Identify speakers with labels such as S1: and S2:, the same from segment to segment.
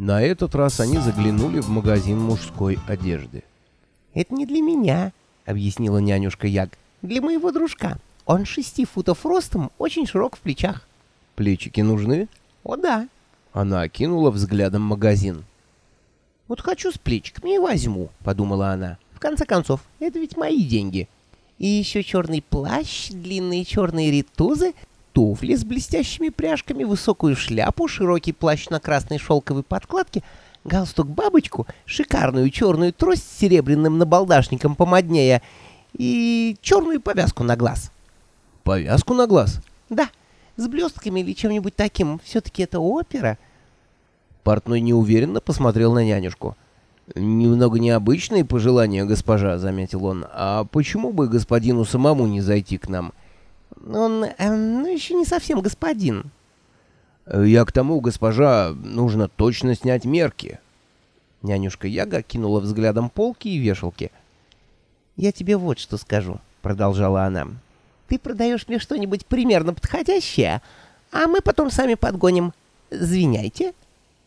S1: На этот раз они заглянули в магазин мужской одежды.
S2: «Это не для меня», — объяснила нянюшка Яг. «Для моего дружка. Он шести футов ростом, очень широк в плечах».
S1: «Плечики нужны?»
S2: «О да».
S1: Она окинула взглядом магазин.
S2: «Вот хочу с плечиками и возьму», — подумала она. «В конце концов, это ведь мои деньги». И еще черный плащ, длинные черные ритузы, туфли с блестящими пряжками, высокую шляпу, широкий плащ на красной шелковой подкладке, галстук-бабочку, шикарную черную трость с серебряным набалдашником помоднее и черную повязку на глаз.
S1: «Повязку на глаз?»
S2: «Да, с блестками или чем-нибудь таким. Все-таки это опера».
S1: Портной неуверенно посмотрел на нянюшку. «Немного необычные пожелания, госпожа», — заметил он. «А почему бы господину самому не зайти к нам?»
S2: «Он, э, ну, еще не совсем господин».
S1: «Я к тому, госпожа, нужно точно снять мерки». Нянюшка Яга кинула взглядом полки и вешалки.
S2: «Я тебе вот что скажу», — продолжала она. «Ты продаешь мне что-нибудь примерно подходящее, а мы потом сами подгоним. Звиняйте».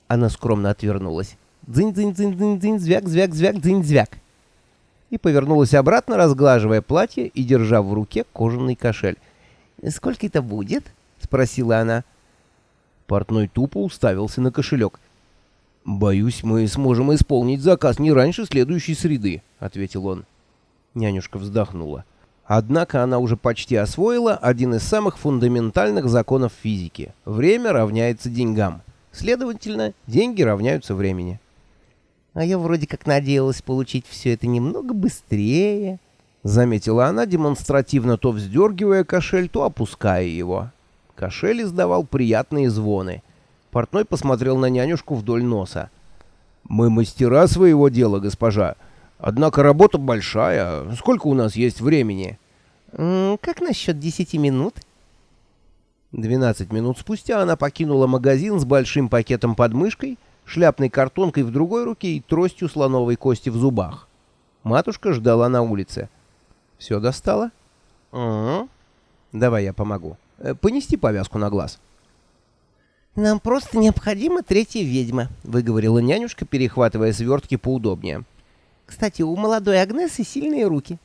S2: Она скромно отвернулась. «Дзынь-дзынь-дзынь-дзынь, звяк-звяк-звяк, дзынь-звяк».
S1: И повернулась обратно, разглаживая платье и держа в руке кожаный кошель.
S2: «Сколько это будет?» — спросила она.
S1: Портной тупо уставился на кошелек. «Боюсь, мы сможем исполнить заказ не раньше следующей среды», — ответил он. Нянюшка вздохнула. Однако она уже почти освоила один из самых фундаментальных законов физики. Время равняется деньгам. Следовательно, деньги равняются времени.
S2: «А я вроде как надеялась получить все это немного быстрее», —
S1: заметила она, демонстративно то вздергивая кошель, то опуская его. Кошель издавал приятные звоны. Портной посмотрел на нянюшку вдоль носа. «Мы мастера своего дела, госпожа. Однако работа большая. Сколько у нас есть времени?»
S2: «Как насчет десяти минут?»
S1: Двенадцать минут спустя она покинула магазин с большим пакетом под мышкой, шляпной картонкой в другой руке и тростью слоновой кости в зубах. Матушка ждала на улице. «Все достала?»
S2: «Угу».
S1: «Давай я помогу. Э, понести повязку на глаз».
S2: «Нам просто необходима третья ведьма», — выговорила нянюшка, перехватывая свертки поудобнее. «Кстати, у молодой Агнесы сильные руки».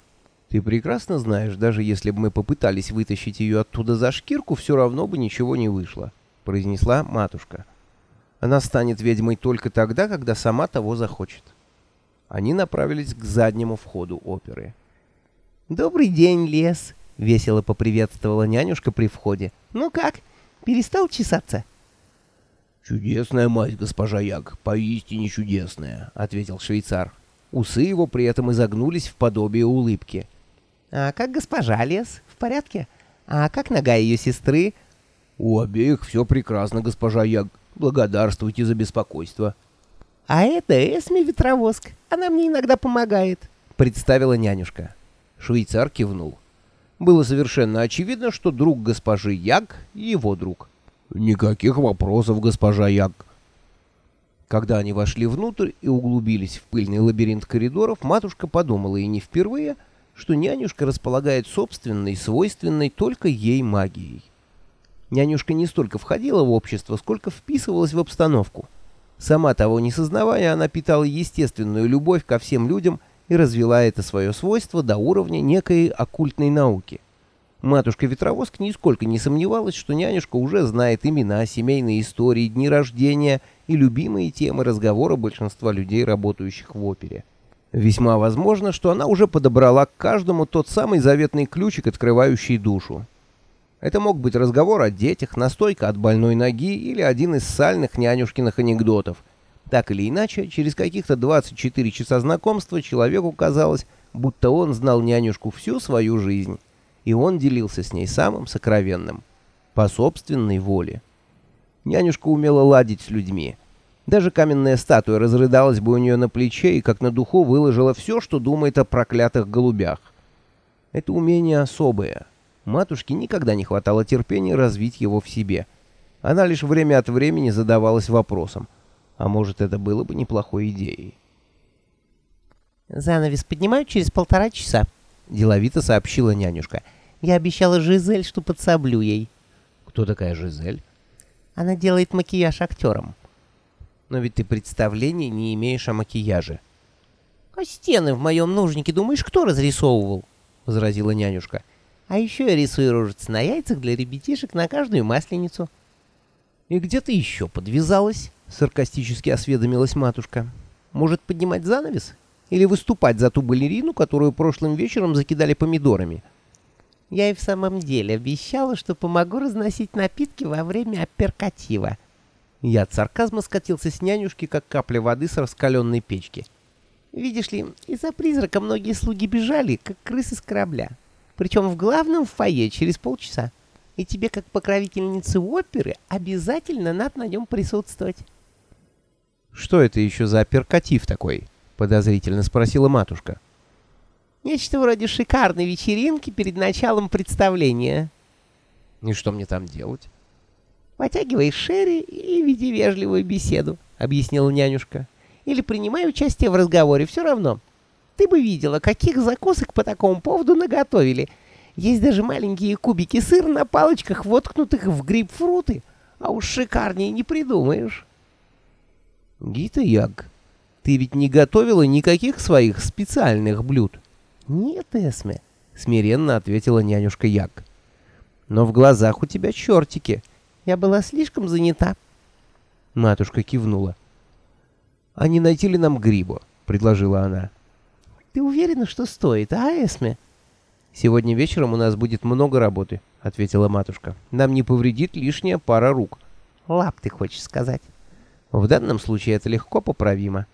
S1: Ты прекрасно знаешь, даже если бы мы попытались вытащить ее оттуда за шкирку, все равно бы ничего не вышло», — произнесла матушка. «Она станет ведьмой только тогда, когда сама того захочет». Они направились к заднему входу оперы.
S2: «Добрый день, лес!» — весело поприветствовала нянюшка при входе. «Ну как, перестал чесаться?»
S1: «Чудесная мать, госпожа Яг, поистине чудесная», — ответил швейцар. Усы его при этом изогнулись в подобие улыбки.
S2: «А как госпожа Лес? В порядке? А как нога ее сестры?»
S1: «У обеих все прекрасно, госпожа Яг. Благодарствуйте за беспокойство».
S2: «А это Эсми Ветровоск. Она мне иногда помогает», — представила нянюшка.
S1: Швейцар кивнул. Было совершенно очевидно, что друг госпожи Яг — его друг. «Никаких вопросов, госпожа Яг». Когда они вошли внутрь и углубились в пыльный лабиринт коридоров, матушка подумала и не впервые — что нянюшка располагает собственной, свойственной только ей магией. Нянюшка не столько входила в общество, сколько вписывалась в обстановку. Сама того не сознавая, она питала естественную любовь ко всем людям и развела это свое свойство до уровня некой оккультной науки. Матушка-ветровоск нисколько не сомневалась, что нянюшка уже знает имена, семейные истории, дни рождения и любимые темы разговора большинства людей, работающих в опере. Весьма возможно, что она уже подобрала к каждому тот самый заветный ключик, открывающий душу. Это мог быть разговор о детях, настойка от больной ноги или один из сальных нянюшкиных анекдотов. Так или иначе, через каких-то 24 часа знакомства человеку казалось, будто он знал нянюшку всю свою жизнь, и он делился с ней самым сокровенным, по собственной воле. Нянюшка умела ладить с людьми — даже каменная статуя разрыдалась бы у нее на плече и как на духу выложила все, что думает о проклятых голубях. Это умение особое. Матушке никогда не хватало терпения развить его в себе. Она лишь время от времени задавалась вопросом, а может это было бы неплохой идеей.
S2: «Занавес поднимают через полтора часа», — деловито сообщила нянюшка. «Я обещала Жизель, что подсоблю ей».
S1: «Кто такая Жизель?»
S2: «Она делает макияж актерам».
S1: Но ведь ты представления не имеешь о макияже.
S2: «А стены в моем нужнике, думаешь, кто разрисовывал?» — возразила нянюшка. «А еще я рисую рожицы на яйцах для ребятишек на каждую масленицу».
S1: «И где ты еще подвязалась?» — саркастически осведомилась матушка. «Может, поднимать занавес? Или выступать за ту балерину, которую прошлым вечером закидали помидорами?»
S2: «Я и в самом деле обещала, что помогу разносить напитки во время апперкатива».
S1: Я от сарказма скатился с нянюшки, как капля воды с раскаленной печки.
S2: «Видишь ли, из-за призрака многие слуги бежали, как крысы с корабля. Причем в главном фойе через полчаса. И тебе, как покровительнице оперы, обязательно надо на нем присутствовать».
S1: «Что это еще за апперкатив такой?» — подозрительно спросила матушка.
S2: «Нечто вроде шикарной вечеринки перед началом представления».
S1: «И что мне там делать?»
S2: «Потягивай шерри и веди вежливую беседу», — объяснила нянюшка. «Или принимай участие в разговоре, все равно. Ты бы видела, каких закусок по такому поводу наготовили. Есть даже маленькие кубики сыра на палочках, воткнутых в грейпфруты. А уж шикарнее не придумаешь».
S1: «Гита Яг, ты ведь не готовила никаких своих специальных блюд?»
S2: «Нет, Эсме», —
S1: смиренно ответила нянюшка Яг. «Но в глазах у тебя чертики».
S2: Я была слишком занята.
S1: Матушка кивнула. «А не найти ли нам грибу?» — предложила она.
S2: «Ты уверена, что стоит, а, Эсме?»
S1: «Сегодня вечером у нас будет много работы», — ответила матушка. «Нам не повредит лишняя пара рук».
S2: «Лап, ты хочешь сказать?»
S1: «В данном случае это легко поправимо».